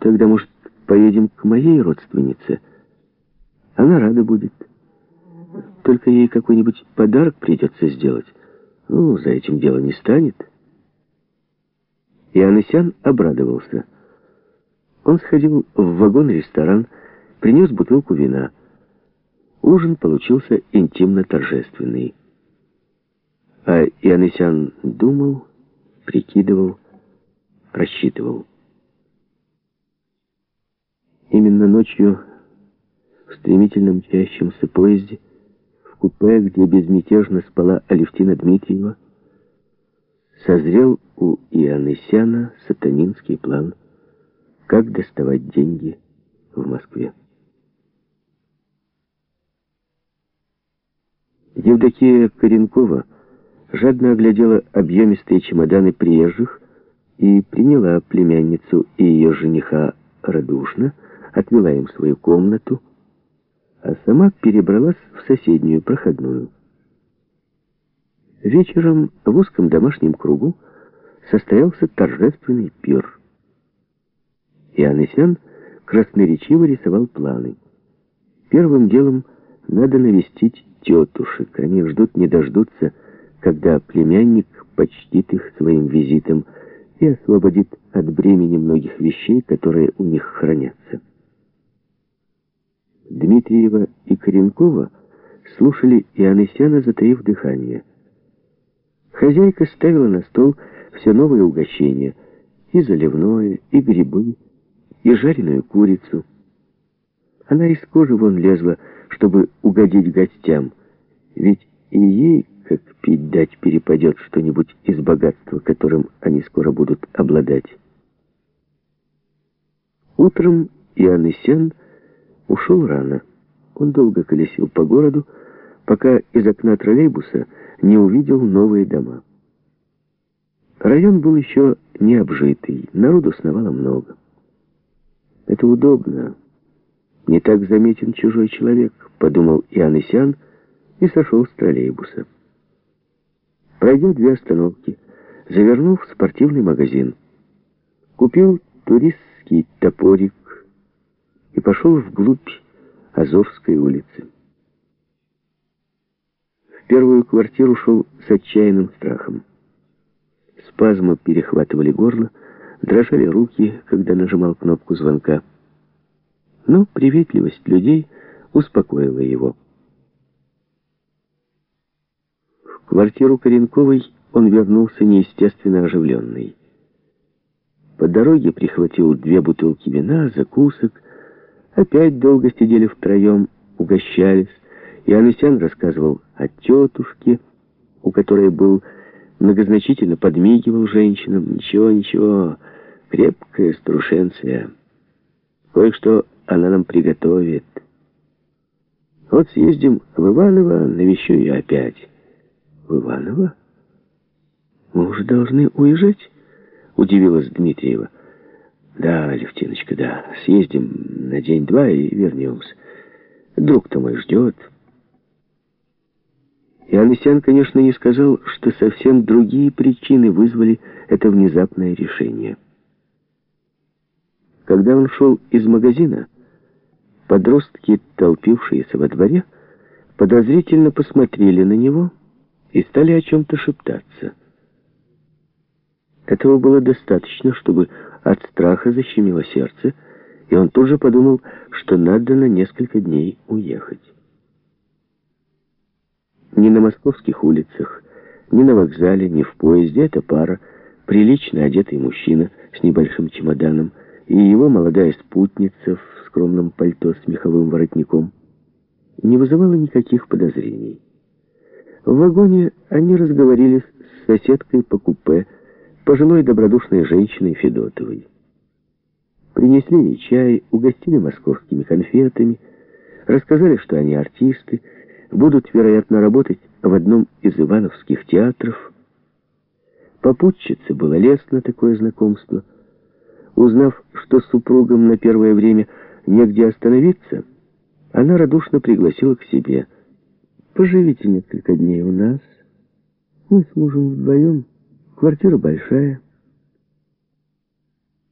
Тогда, может, поедем к моей родственнице? Она рада будет. Только ей какой-нибудь подарок придется сделать. Ну, за этим дело не станет. И Анысян обрадовался. Он сходил в вагон-ресторан, принес бутылку вина. Ужин получился интимно-торжественный. А Ионысян думал, прикидывал, рассчитывал. Именно ночью в стремительно мчащемся поезде, в купе, где безмятежно спала Алевтина Дмитриева, созрел у Ионысяна сатанинский план, как доставать деньги в Москве. Евдокия Коренкова жадно оглядела объемистые чемоданы приезжих и приняла племянницу и ее жениха радушно, отвела им свою комнату, а сама перебралась в соседнюю проходную. Вечером в узком домашнем кругу состоялся торжественный пир. И Анесян красноречиво рисовал планы. Первым делом надо навестить тетушек. Они ждут не дождутся, когда племянник почтит их своим визитом и освободит от бремени многих вещей, которые у них хранятся. Дмитриева и Коренкова слушали Иоаннесяна, затаив дыхание. Хозяйка ставила на стол все новые угощения, и заливное, и грибы, и жареную курицу. Она из кожи вон лезла, чтобы угодить гостям, ведь и ей, пить дать, перепадет что-нибудь из богатства, которым они скоро будут обладать. Утром Иоаннесян ушел рано. Он долго колесил по городу, пока из окна троллейбуса не увидел новые дома. Район был еще не обжитый, народу сновало много. Это удобно. Не так заметен чужой человек, подумал Иоаннесян и сошел с троллейбуса. Пройдя две остановки, завернул в спортивный магазин, купил туристский топорик и пошел вглубь Азовской улицы. В первую квартиру шел с отчаянным страхом. Спазмы перехватывали горло, дрожали руки, когда нажимал кнопку звонка. Но приветливость людей успокоила его. В квартиру Коренковой он вернулся неестественно оживленный. По дороге прихватил две бутылки вина, закусок, Опять долго сидели втроем, угощались, и Анусян рассказывал о тетушке, у которой был многозначительно подмигивал женщинам. Ничего, ничего, крепкая струшенция. Кое-что она нам приготовит. Вот съездим в Иваново, навещу ее опять. В Иваново? Мы уже должны уезжать? Удивилась Дмитриева. Да, Левтиночка, да. Съездим на день-два и вернемся. Друг-то мой ждет. И Анысян, конечно, не сказал, что совсем другие причины вызвали это внезапное решение. Когда он шел из магазина, подростки, толпившиеся во дворе, подозрительно посмотрели на него и стали о чем-то шептаться. Этого было достаточно, чтобы от страха защемило сердце, и он тут же подумал, что надо на несколько дней уехать. Ни на московских улицах, ни на вокзале, ни в поезде эта пара, прилично одетый мужчина с небольшим чемоданом и его молодая спутница в скромном пальто с меховым воротником, не вызывала никаких подозрений. В вагоне они разговорились с соседкой по купе, пожилой добродушной женщиной Федотовой. Принесли ей чай, угостили московскими конфетами, рассказали, что они артисты, будут, вероятно, работать в одном из ивановских театров. Попутчице было лестно такое знакомство. Узнав, что супругам на первое время негде остановиться, она радушно пригласила к себе. «Поживите несколько дней у нас. Мы с мужем вдвоем». Квартира большая.